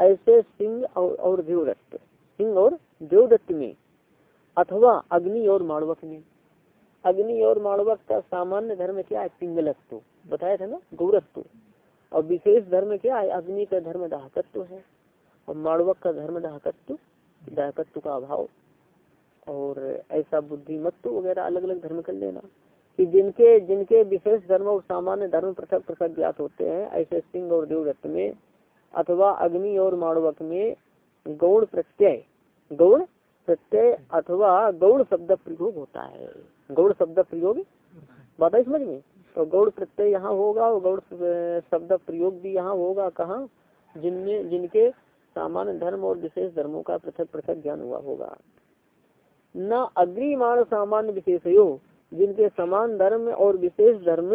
ऐसे सिंह और, देवदत्त सिंह और देवदत्त में अथवा अग्नि और माणवक में। अग्नि और माणवक का सामान्य धर्म क्या है? पिंगलत्व बताया था ना? गौरत्व और विशेष धर्म क्या है? अग्नि का धर्म दाहकत्व है। और माणवक का धर्म दाहकत्व दाहकत्व का अभाव। और ऐसा बुद्धिमत्व वगैरह अलग अलग धर्म कर लेना। कि जिनके जिनके विशेष धर्म और सामान्य धर्म पृथक पृथक ज्ञात होते हैं, ऐसे सिंह और देवदत्त में, अथवा अग्नि और माणवक में गौण प्रत्यय गौण प्रत्यय अथवा गौण शब्द प्रयोग होता है। गौण शब्द प्रयोग? बात है समझ में? तो गौड़ प्रत्यय यहाँ होगा और गौड़ शब्द प्रयोग भी यहाँ होगा। कहाँ? जिनमें, जिनके सामान्य धर्म और विशेष धर्मों का पृथक पृथक ज्ञान हुआ होगा। न अग्रिमाण सामान्य विशेषयो जिनके समान धर्म और विशेष धर्म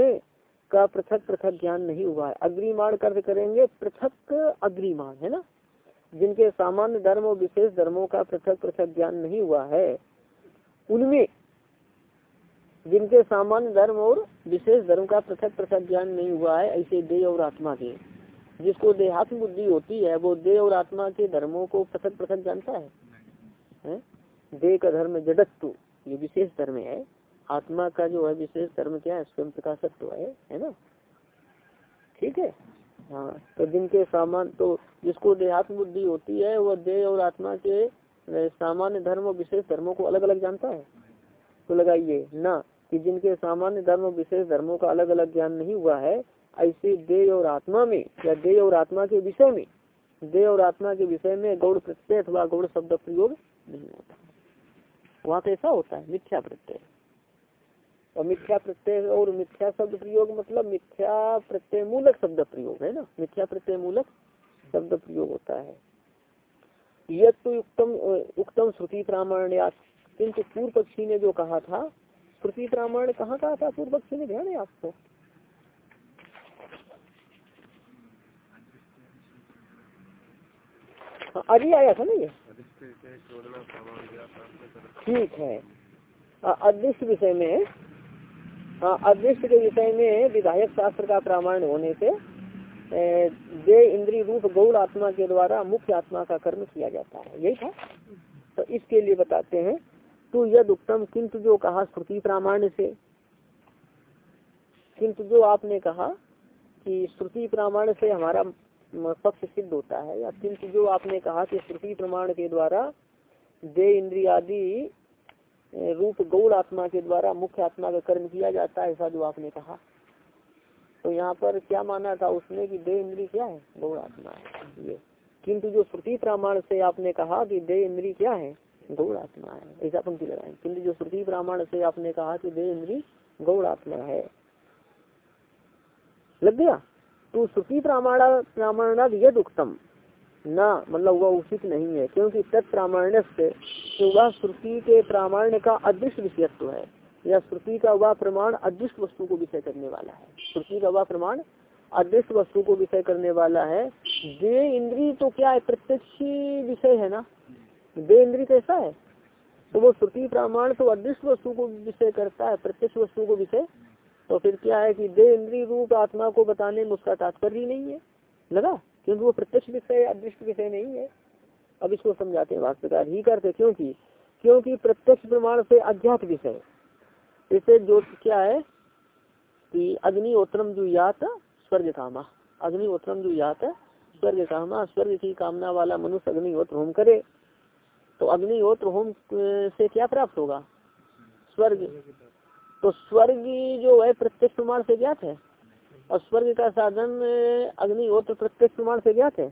का पृथक पृथक ज्ञान नहीं हुआ है। अग्रिमाण कर्ज करेंगे पृथक अग्रिमाण है ना? जिनके सामान्य धर्म और विशेष धर्मों का पृथक पृथक ज्ञान नहीं हुआ है उनमें जिनके सामान्य धर्म और विशेष धर्म का पृथक पृथक ज्ञान नहीं हुआ है ऐसे देह और आत्मा के जिसको देहात्म बुद्धि होती है वो देह और आत्मा के धर्मों को पृथक पृथक जानता है, है? देह का धर्म जडत्व ये विशेष धर्म है। आत्मा का जो है, विशेष धर्म क्या है, स्वयं प्रकाशत्व है है ना? ठीक है? हाँ तो जिनके सामान तो जिसको देहात्म बुद्धि होती है, वह देह और आत्मा के सामान्य धर्म और विशेष धर्मों को अलग अलग जानता है। तो लगाइए, ना, कि जिनके सामान्य धर्म और विशेष धर्मों का अलग अलग ज्ञान नहीं हुआ है, ऐसे देह और आत्मा में, या देह और आत्मा के विषय में, देह और आत्मा के विषय में गौड़ प्रत्यय अथवा गौड़ शब्द प्रयोग नहीं होता। वहाँ तो ऐसा होता है, मिथ्या प्रत्यय। और मिथ्या प्रत्यय और मिथ्या शब्द प्रयोग मतलब मिथ्या प्रत्यय मूलक शब्द प्रयोग है ना? मिथ्या प्रत्यय मूलक शब्द प्रयोग होता है। यह तो उत्तम उत्तम श्रुति प्रामाण्यात किंतु पूर्व पक्षी ने जो कहा था श्रुति प्रामाण कहाँ कहा था? पूर्व पक्षी ने ध्यान है आपको? हाँ, अभी आया था ना ये? ठीक है। अदृश्य विषय में हाँ अदृश्य के विषय में विधायक शास्त्र का प्रामाण होने से दे इंद्रिय रूप गौड़ आत्मा के द्वारा मुख्य आत्मा का कर्म किया जाता है। यही था। तो इसके लिए बताते हैं तो यद उत्तम, किंतु जो कहा श्रुति प्रामाण्य से। किंतु जो आपने कहा कि श्रुति प्रमाण से हमारा पक्ष सिद्ध होता है, या किंतु जो आपने कहा कि श्रुति प्रमाण के द्वारा दे इंद्रियादि रूप गौड़ आत्मा के द्वारा, मुख्य आत्मा का कर्म किया जाता है, ऐसा जो आपने कहा। तो यहाँ पर क्या माना था उसने कि दे इंद्री क्या है? गौड़ आत्मा है। ये। किंतु जो श्रुति प्रमाण से आपने कहा कि दे इंद्री क्या है? गौड़ आत्मा है। ऐसा पंक्ति लगाए। किंतु जो श्रुति प्रमाण से आपने कहा कि दे इंद्री गौड़ आत्मा है। लग गया? तो श्रुति प्रमाण प्रमाणाद यद उत्तम न मतलब वह उचित नहीं है, क्योंकि तत्प्रामाण्य से वह श्रुति के प्रामाण्य का अदृष्ट विषयत्व है। या श्रुति का वह प्रमाण अदृष्ट वस्तु को विषय करने वाला है। श्रुति का वह प्रमाण अदृष्ट वस्तु को विषय करने वाला है। दे इंद्री तो क्या है? प्रत्यक्ष विषय है ना? दे इंद्री कैसा है? तो वो श्रुति प्रमाण तो अदृष्ट वस्तु को विषय करता है, प्रत्यक्ष वस्तु को विषय। तो फिर क्या है कि दे इंद्री रूप आत्मा को बताने में उसका तात्पर्य नहीं है? लगा? क्योंकि वो प्रत्यक्ष विषय, अदृष्ट विषय नहीं है। अब इसको समझाते हैं वास्तवकार ही करते क्योंकि क्योंकि प्रत्यक्ष प्रमाण से अज्ञात विषय। इसे जो क्या है कि अग्निहोत्रम जो यात स्वर्ग कामा अग्निहोत्रम जो यात स्वर्ग कामा स्वर्ग की कामना वाला मनुष्य अग्निहोत्र होम करे। तो अग्निहोत्र होम से क्या प्राप्त होगा? स्वर्ग। तो स्वर्ग जो है, प्रत्यक्ष प्रमाण से ज्ञात है। और स्वर्ग का साधन अग्निहोत्र प्रत्यक्ष प्रमाण से ज्ञात है।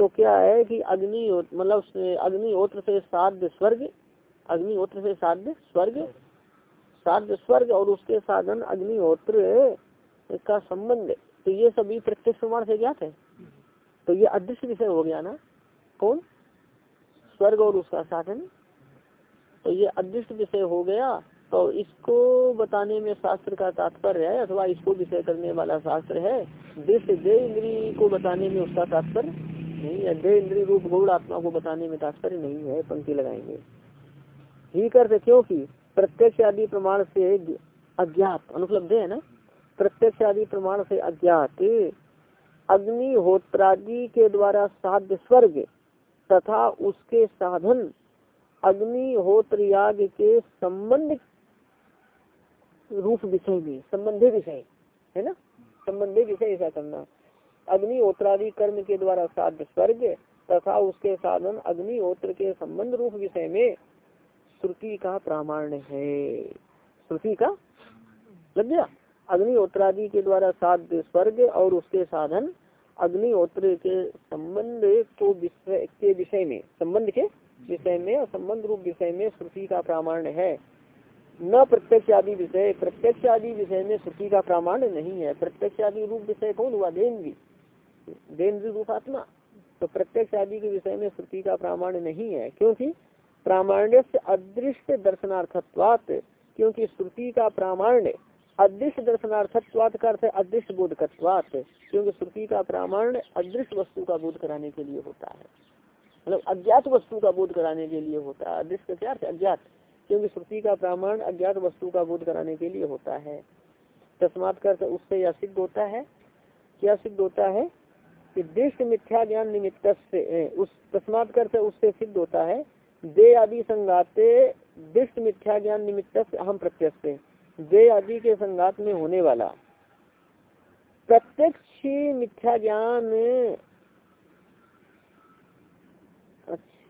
तो क्या है कि अग्नि मतलब अग्निहोत्र से साध्य स्वर्ग, अग्निहोत्र से साध्य स्वर्ग साध्य स्वर्ग और उसके साधन अग्निहोत्र का संबंध तो ये सभी प्रत्यक्ष प्रमाण से ज्ञात है। तो ये अदृश्य विषय हो गया ना? कौन? स्वर्ग और उसका साधन। तो ये अदृश्य विषय हो गया। तो इसको बताने में शास्त्र का तात्पर्य है, अथवा इसको विषय करने वाला शास्त्र है। दृश्य दे इंद्री को बताने में उसका तात्पर्य नहीं है। दे इंद्री रूप गौड़ आत्मा को बताने में तात्पर्य नहीं है, पंक्ति लगाएँगे। ही करते क्योंकि प्रत्यक्ष आदि प्रमाण से अज्ञात, अनुपलब्ध है ना? प्रत्यक्ष आदि प्रमाण से अज्ञात। अग्निहोत्रादि के द्वारा साध्य स्वर्ग तथा उसके साधन अग्निहोत्र याग के संबंध रूप विषय में संबंधी विषय, है ना? संबंधी विषय ऐसा करना। अग्निहोत्रादि कर्म के द्वारा साध स्वर्ग तथा उसके साधन अग्निहोत्र के संबंध रूप विषय में श्रुति का प्रामाण्य है। श्रुति का? लग गया? अग्निहोत्रादि के द्वारा साध्य स्वर्ग और उसके साधन अग्निहोत्र के संबंध को विषय के विषय में, संबंध के विषय में और संबंध रूप विषय में श्रुति का प्रामाण्य है। न प्रत्यक्ष आदि विषय प्रत्यक्ष आदि विषय में श्रुति का प्रामाण्य नहीं है। प्रत्यक्ष आदि रूप विषय कौन हुआ? देन्द्री रूप आत्मा। तो प्रत्यक्ष आदि के विषय में श्रुति का प्रामाण्य नहीं है। क्योंकि प्रामाण्य से अदृष्ट दर्शनार्थत्वात, क्योंकि श्रुति का प्रामाण्य अदृश्य दर्शनार्थत्वात का अर्थ है अदृश्य बोधकत्वात, क्योंकि श्रुति का प्रामाण्य अदृश्य वस्तु का बोध कराने के लिए होता है। मतलब अज्ञात वस्तु का बोध कराने के लिए होता है। अदृश्य क्या अज्ञात। क्योंकि श्रुति का प्रामाण अज्ञात वस्तु का बोध कराने के लिए होता है। तस्मात कर उससे यह सिद्ध होता है क्या सिद्ध होता है कि दृष्ट मिथ्या ज्ञान निमित्त से उस, तस्मात कर उससे सिद्ध होता है दे आदि संगाते दृष्ट मिथ्या ज्ञान निमित्त से हम प्रत्यक्ष दे आदि के संगात में होने वाला। प्रत्यक्ष मिथ्या ज्ञान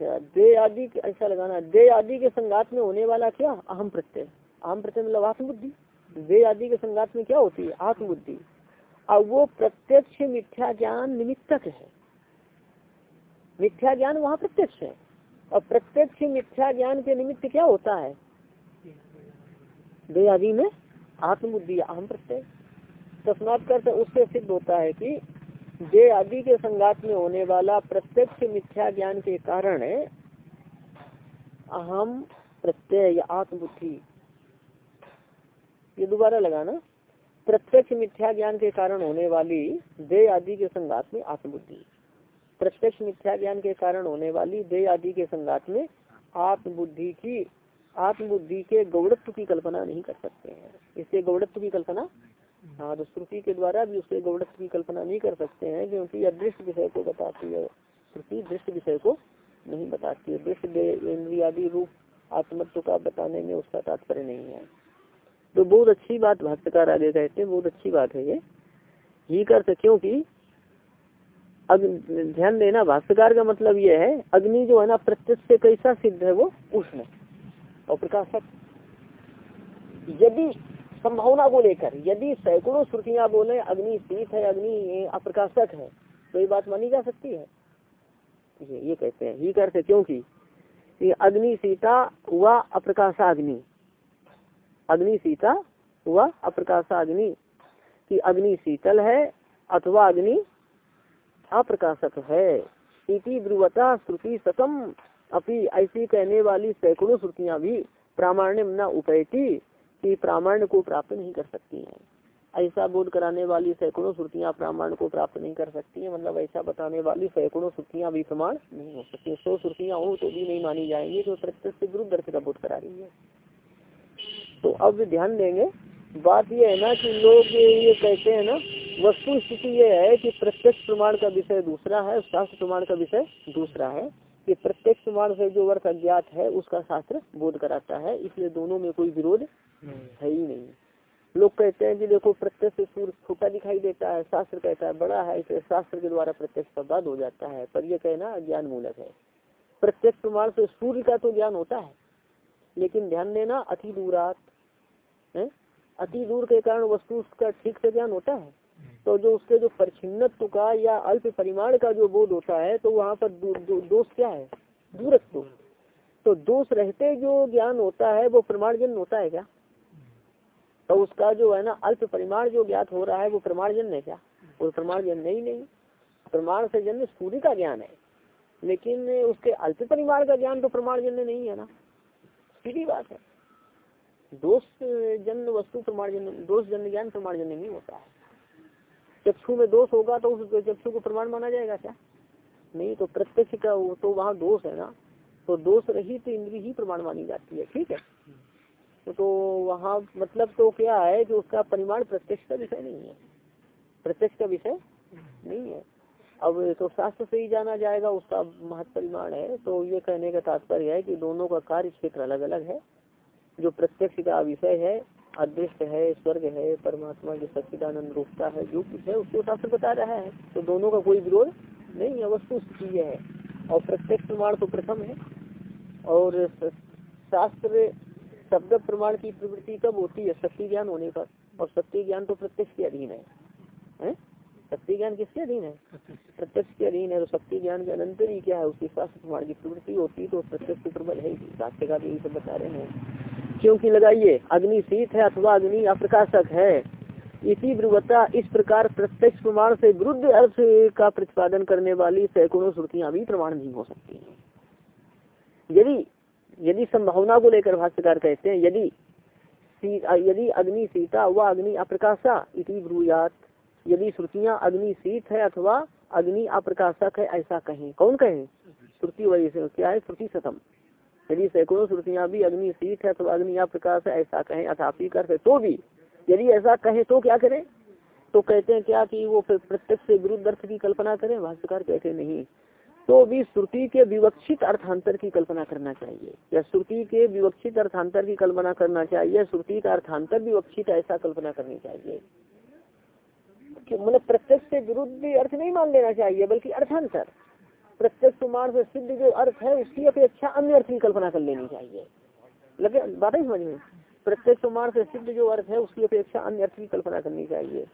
अच्छा दे आदि ऐसा लगाना दे आदि के संगात में होने वाला क्या? अहम प्रत्यय। अहम प्रत्यय मतलब आत्मबुद्धि। दे आदि के संगात में क्या होती है? आत्मबुद्धि। अब वो प्रत्यक्ष मिथ्या ज्ञान निमित्तक है। मिथ्या ज्ञान वहाँ प्रत्यक्ष है। और प्रत्यक्ष मिथ्या ज्ञान के निमित्त क्या होता है? दे आदि में आत्मबुद्धि, अहम प्रत्यय। तस्मात कर उससे सिद्ध होता है कि जे आदि के संगात में होने वाला प्रत्यक्ष मिथ्या ज्ञान के कारण अहम प्रत्यय या आत्मबुद्धि। ये दोबारा लगाना। प्रत्यक्ष मिथ्या ज्ञान के कारण होने वाली दे आदि के संगात में आत्मबुद्धि। प्रत्यक्ष मिथ्या ज्ञान के कारण होने वाली दे आदि के संगात में आत्मबुद्धि की आत्मबुद्धि के गौड़त्व की कल्पना नहीं कर सकते हैं। इससे गौड़त्व की कल्पना हाँ तो श्रुति के द्वारा भी उसके गौड़त्व की कल्पना नहीं कर सकते हैं, क्योंकि यह दृश्य विषय को बताती है। श्रुति दृश्य विषय को नहीं बताती है। दृश्य इंद्रियादि रूप, आत्मत्व का बताने में उसका तात्पर्य नहीं है। तो बहुत अच्छी बात, भाष्यकार आगे कहते हैं, बहुत अच्छी बात है ये। ही कर क्योंकि अब ध्यान देना, भाष्यकार का मतलब ये है, अग्नि जो है ना, प्रत्यक्ष से कैसा सिद्ध है वो उष्ण और प्रकाशक। यदि संभावना को लेकर, यदि सैकड़ों श्रुतियाँ बोले, अग्नि शीत है, अग्नि अप्रकाशक है तो ये बात मानी जा सकती है। ये ये कहते हैं, ही करते क्योंकि? अग्नि सीता हुआ अप्रकाशा अग्नि अग्नि सीता व अप्रकाशा अग्नि कि अग्नि शीतल है अथवा अग्नि अप्रकाशक है। इति ब्रुवता श्रुति सतम। अपनी ऐसी कहने वाली सैकड़ों श्रुतियाँ भी प्रामाण्य न उपैती कि प्रामाण्य को प्राप्त नहीं कर सकती हैं। ऐसा बोध कराने वाली सैकड़ों श्रुतियाँ प्रामाण्य को प्राप्त नहीं कर सकती है मतलब ऐसा बताने वाली सैकड़ों श्रुतियाँ भी प्रमाण नहीं हो सकती सौ श्रुतियाँ हो तो भी नहीं मानी जाएँगी, जो प्रत्यक्ष विरुद्ध अर्थ का बोध करा रही है। तो अब ध्यान देंगे। बात यह है ना कि लोग ये कहते हैं ना, वस्तु स्थिति यह है कि प्रत्यक्ष प्रमाण का विषय दूसरा है, शास्त्र प्रमाण का विषय दूसरा है। कि प्रत्यक्ष प्रमाण से जो अर्थ अज्ञात है उसका शास्त्र बोध कराता है। इसलिए दोनों में कोई विरोध है ही नहीं। लोग कहते हैं कि देखो प्रत्यक्ष सूर्य छोटा दिखाई देता है शास्त्र कहता है बड़ा है इसलिए शास्त्र के द्वारा प्रत्यक्ष का हो जाता है। पर यह कहना ज्ञान मूलक है। प्रत्यक्ष प्रमाण से सूर्य का तो ज्ञान होता है लेकिन ध्यान देना अति दूरात अति दूर के कारण वस्तु का ठीक से ज्ञान होता है। तो जो उसके जो परिचिन्नत्व का या अल्प परिमाण का जो बोध होता है तो वहाँ पर दो, दोष क्या है? दूरत्व तो दोष रहते जो ज्ञान होता है वो प्रमाण जन्य होता है क्या? तो उसका जो है ना अल्प परिमाण जो ज्ञात हो रहा है वो प्रमाण जन्य है क्या? वो प्रमाण जन्य ही नहीं। प्रमाण से जन्य सूर्य का ज्ञान है। लेकिन उसके अल्प परिमाण का ज्ञान तो प्रमाण जन्य नहीं है ना। सीधी बात है। दोष जन्म वस्तु प्रमाण जन्य दोष जन्य ज्ञान प्रमाण जन्य नहीं होता है। चक्षु में दोष होगा तो उस चक्षु को प्रमाण माना जाएगा क्या? नहीं तो प्रत्यक्ष का वो तो वहाँ दोष है ना? तो दोष रहित तो इंद्री ही प्रमाण मानी जाती है ठीक है? तो, वहाँ मतलब तो क्या है कि उसका परिमाण प्रत्यक्ष का विषय नहीं है। प्रत्यक्ष का विषय नहीं है। अब तो शास्त्र से ही जाना जाएगा उसका महत्व परिमाण है। तो ये कहने का तात्पर्य है कि दोनों का कार्य क्षेत्र अलग अलग है। जो प्रत्यक्ष का विषय है अदृश्य है स्वर्ग है परमात्मा जो सच्चिदानंद रूपता है जो कुछ है उसको शास्त्र बता रहा है। तो दोनों का कोई विरोध नहीं है वस्तु स्थिति है। और प्रत्यक्ष प्रमाण तो प्रथम है। और शास्त्र शब्द प्रमाण की प्रवृत्ति कब होती है? शक्ति ज्ञान होने पर। और शक्ति ज्ञान तो प्रत्यक्ष के अधीन है, है? शक्ति ज्ञान किसके अधीन है? प्रत्यक्ष के अधीन है। तो शक्ति ज्ञान के अनंतर ही क्या है? उसकी शास्त्र प्रमाण की प्रवृत्ति होती है तो प्रत्यक्ष प्रबल है शास्त्र का भी सब बता रहे हैं। क्योंकि लगाइए, अग्नि शीत है अथवा अग्नि अप्रकाशक है। इसी ब्रुवता इस प्रकार प्रत्यक्ष प्रमाण से विरुद्ध अर्थ का प्रतिपादन करने वाली सैकड़ों श्रुतियाँ भी प्रमाण नहीं हो सकती यदि यदि संभावना को लेकर भाष्यकार कहते हैं, यदि यदि अग्नि सीता व अग्नि अप्रकाशा, इति ब्रुयात। यदि श्रुतियाँ अग्नि शीत है अथवा अग्नि अप्रकाशक है, ऐसा कहें। कौन कहें? श्रुति वजह से, क्या है? श्रुति सतम। यदि सैकड़ों श्रुतियाँ भी, अग्नि शीत है अथवा अग्नि अप्रकाश है, ऐसा कहें अथापि कर तो भी, यदि ऐसा कहे तो क्या करें? तो कहते हैं क्या कि वो प्रत्यक्ष से विरुद्ध अर्थ की कल्पना करें? भाष्यकार कहते नहीं। तो भी श्रुति के विवक्षित अर्थांतर की कल्पना करना चाहिए। या श्रुति के विवक्षित अर्थांतर की कल्पना करना चाहिए श्रुति का अर्थांतर विवक्षित ऐसा कल्पना करनी चाहिए। मतलब प्रत्यक्ष से विरुद्ध अर्थ नहीं मान लेना चाहिए, बल्कि अर्थांतर। प्रत्यक्ष प्रमाण से सिद्ध जो अर्थ है, उसकी अपेक्षा अन्य अर्थ की कल्पना कर लेनी चाहिए। लगे? बात ही समझ में? प्रत्यक्ष प्रमाण से सिद्ध जो अर्थ है, उसकी अपेक्षा अन्य अर्थ की कल्पना करनी चाहिए।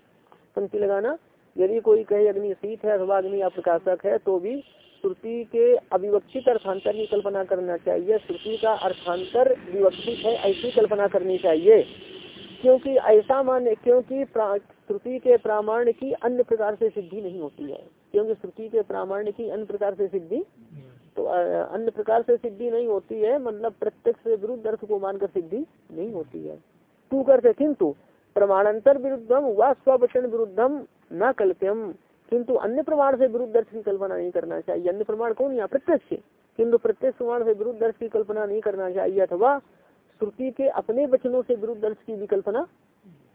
पंक्ति लगाना, यदि कोई कहे अग्नि शीत है अथवा अग्नि अप्रकाशक है तो भी श्रुति के अविवक्षित अर्थांतर की कल्पना करना चाहिए। श्रुति का अर्थांतर विवक्षित है, ऐसी कल्पना करनी चाहिए। क्योंकि ऐसा माने क्योंकि श्रुति के प्रामाण्य की अन्य प्रकार से सिद्धि नहीं होती है। क्योंकि श्रुति के प्रामाण्य की अन्य प्रकार से सिद्धि। तो अन्य प्रकार से सिद्धि नहीं होती है मतलब प्रत्यक्ष विरुद्ध अर्थ को मानकर सिद्धि नहीं होती है। तू करते किंतु प्रमाणांतर विरुद्धम व स्वचन विरुद्धम न कल्प्यम। किंतु अन्य प्रमाण से विरुद्ध अर्थ की कल्पना नहीं करना चाहिए। अन्य प्रमाण कौन यहाँ प्रत्यक्ष किंतु प्रत्यक्ष प्रमाण से विरुद्ध अर्थ की कल्पना नहीं करना चाहिए अथवा श्रुति के अपने वचनों से विरुद्ध अर्थ की विकल्पना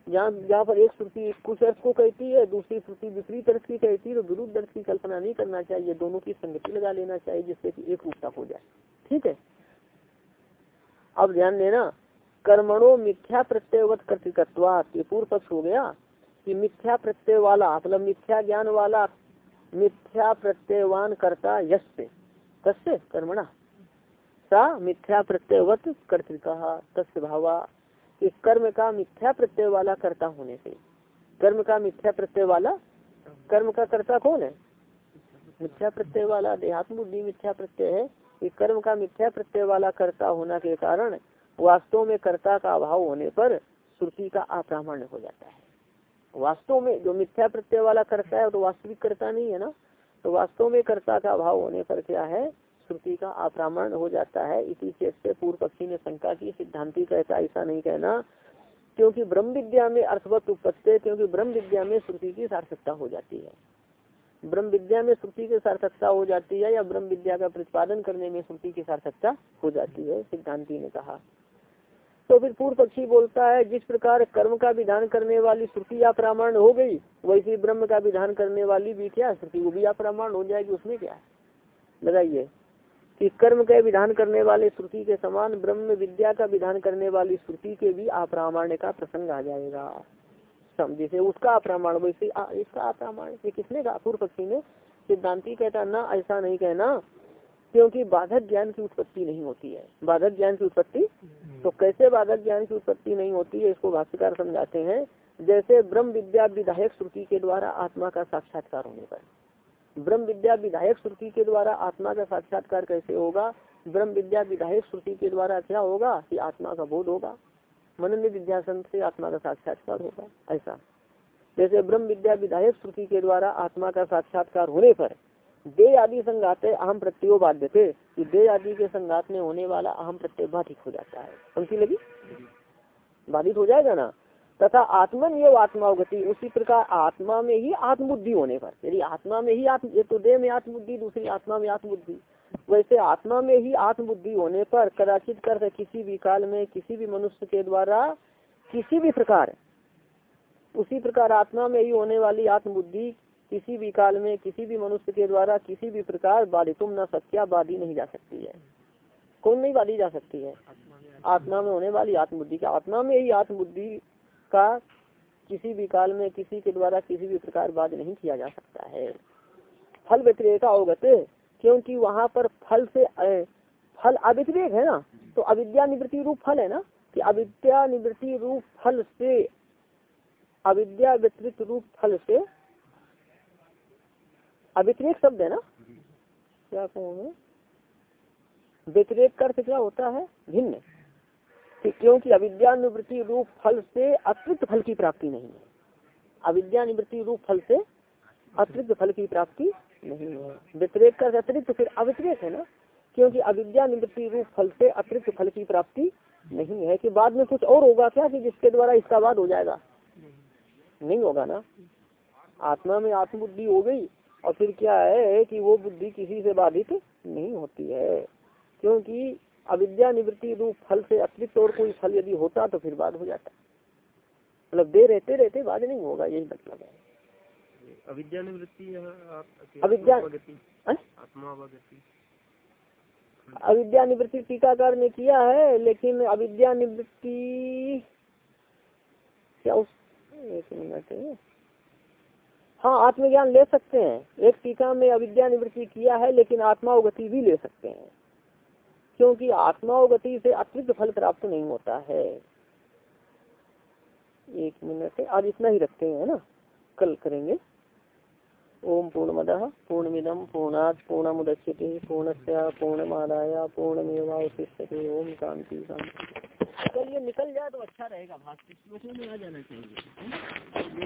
जहाँ जहाँ पर एक श्रुति कुछ अर्थ को कहती है, दूसरी श्रुति विपरीत अर्थ की कहती है तो विरुद्ध अर्थ की कल्पना नहीं करना चाहिए। दोनों की संगति लगा लेना चाहिए, जिससे कि एक रूपता हो जाए। ठीक है? अब ध्यान देना, कर्मणों मिथ्या प्रत्ययवत कर्तिकत्वात ये पूर्व पक्ष हो गया कि मिथ्या प्रत्यय वाला मतलब मिथ्या ज्ञान वाला मिथ्या प्रत्ययवान करता यश कस्य कर्मणा। सा मिथ्या प्रत्ययवत कर्तिका, तस्य भावा। इस कर्म का मिथ्या प्रत्यय वाला कर्ता होने से। कर्म का मिथ्या प्रत्यय वाला? कर्म का कर्ता कौन है? मिथ्या प्रत्यय वाला, देहात्म बुद्धि मिथ्या प्रत्यय है। कि कर्म का मिथ्या प्रत्यय वाला कर्ता होना के कारण वास्तव में कर्ता का अभाव होने पर श्रुति का अप्रामाण्य हो जाता है। वास्तव में जो मिथ्या प्रत्यय वाला करता है तो वास्तविक कर्ता नहीं है ना? तो वास्तव में कर्ता का अभाव होने पर क्या है? श्रुति का अप्रामाण्य हो जाता है। इसी चेत से पूर्व पक्षी ने शंका की, सिद्धांति कहता ऐसा नहीं कहना, क्योंकि ब्रह्म विद्या में अर्थवत उपत्ति क्योंकि ब्रह्म विद्या में श्रुति की सार्थकता हो जाती है। ब्रह्म विद्या में श्रुति की सार्थकता हो जाती है या ब्रह्म विद्या का प्रतिपादन करने में श्रुति की सार्थकता हो जाती है, सिद्धांति ने कहा। तो फिर पूर्व पक्षी बोलता है, जिस प्रकार कर्म का विधान करने वाली श्रुति अप्रामाण हो गई, वैसे ब्रह्म का विधान करने वाली भी क्या, श्रुति वो भी अप्रामाण हो जाएगी, उसमें क्या लगाइए। कि कर्म के विधान करने वाले श्रुति के समान ब्रह्म विद्या का विधान करने वाली श्रुति के भी अप्रामाण्य का प्रसंग आ जाएगा। जैसे उसका अप्रामाण वैसे इसका अप्रामाण किसने कहा? पूर्व पक्षी ने। सिद्धांति कहता, ना, ऐसा नहीं कहना, क्योंकि बाधक ज्ञान की उत्पत्ति नहीं होती है। बाधक ज्ञान की उत्पत्ति? तो कैसे बाधक ज्ञान की उत्पत्ति नहीं होती है? इसको भाष्यकार समझाते हैं। जैसे ब्रह्म विद्या विधायक श्रुति के द्वारा आत्मा का साक्षात्कार होने पर। ब्रह्म विद्या विधायक श्रुति के द्वारा आत्मा का साक्षात्कार कैसे होगा? ब्रह्म विद्या विधायक श्रुति के द्वारा क्या होगा कि आत्मा का बोध होगा? मनन विद्यासन से आत्मा का साक्षात्कार होगा, ऐसा। जैसे ब्रह्म विद्या विधायक श्रुति के द्वारा आत्मा का साक्षात्कार होने पर दे आदि संगाते अहम प्रत्यो बाध्य थे। कि दे आदि के संगात में होने वाला अहम प्रत्यय बाधित हो जाता है। पंक्ति लगी? बाधित हो जाएगा ना? तथा आत्मन ये आत्मावगति उसी प्रकार आत्मा में ही आत्मबुद्धि होने पर। यदि आत्मा में ही आत्म तो देह में आत्मबुद्धि, दूसरी आत्मा में आत्मबुद्धि। वैसे आत्मा में ही आत्मबुद्धि होने पर कदाचित कर किसी भी काल में, किसी भी मनुष्य के द्वारा किसी भी प्रकार, उसी प्रकार आत्मा में ही होने वाली आत्मबुद्धि किसी भी काल में, किसी भी मनुष्य के द्वारा किसी भी प्रकार बाधितुम न सत्या, बाधी नहीं जा सकती है। कौन नहीं बाधी जा सकती है? आत्मा में होने वाली आत्मबुद्धि। आत्मा में ही आत्मबुद्धि का किसी भी काल में किसी के द्वारा किसी भी प्रकार बाध नहीं किया जा सकता है। फल व्यतिरेक अवगत, क्योंकि वहाँ पर फल से फल अव्यतिरेक है ना? तो अविद्या निवृत्ति रूप फल है ना? कि अविद्या निवृत्ति रूप फल से, अविद्या व्यतिरिक्त रूप फल से, अवितरेक शब्द है ना? क्या कहूँ व्यतिरेक अर्थ क्या होता है? भिन्न। क्योंकि अविद्यानुवृत्ति रूप फल से अतिरिक्त फल की प्राप्ति नहीं है। अविद्यानिवृत्ति रूप फल से अतिरिक्त फल की प्राप्ति नहीं है। व्यतिरेक का अतिरिक्त फिर अव्यतिरेक है ना? क्योंकि अविद्या निवृत्ति रूप फल से अतिरिक्त फल की प्राप्ति नहीं है कि बाद में कुछ और होगा क्या कि जिसके द्वारा इसका बाद हो जाएगा? नहीं होगा ना? आत्मा में आत्मबुद्धि हो गई और फिर क्या है कि वो बुद्धि किसी से बाधित नहीं होती है। क्योंकि अविद्या निवृत्ति रूप फल से अतिरिक्त और कोई फल यदि होता तो फिर बाद हो जाता। मतलब दे रहते रहते बाद नहीं होगा यही मतलब है। अविद्या निवृत्ति अविद्या आत्मावगति अविद्या निवृत्ति टीकाकार ने किया है लेकिन अविद्या निवृत्ति क्या उस एक मिनट। हाँ आत्मज्ञान ले सकते हैं। एक टीका में अविद्या निवृत्ति किया है लेकिन आत्मावगति भी ले सकते हैं। क्योंकि आत्मावगति से अतिरिक्त फल प्राप्त नहीं होता है। एक मिनट आज इतना ही रखते हैं ना? कल करेंगे। ओम पूर्णमद पूर्णमिदम पूर्णात पूर्णमुदच्यते पूर्णस्य, पूर्णमादाय पूर्णमेवावशिष्यते ओम शांति शांति। चलिए, निकल जाए तो अच्छा रहेगा भाषण में आ जाना चाहिए।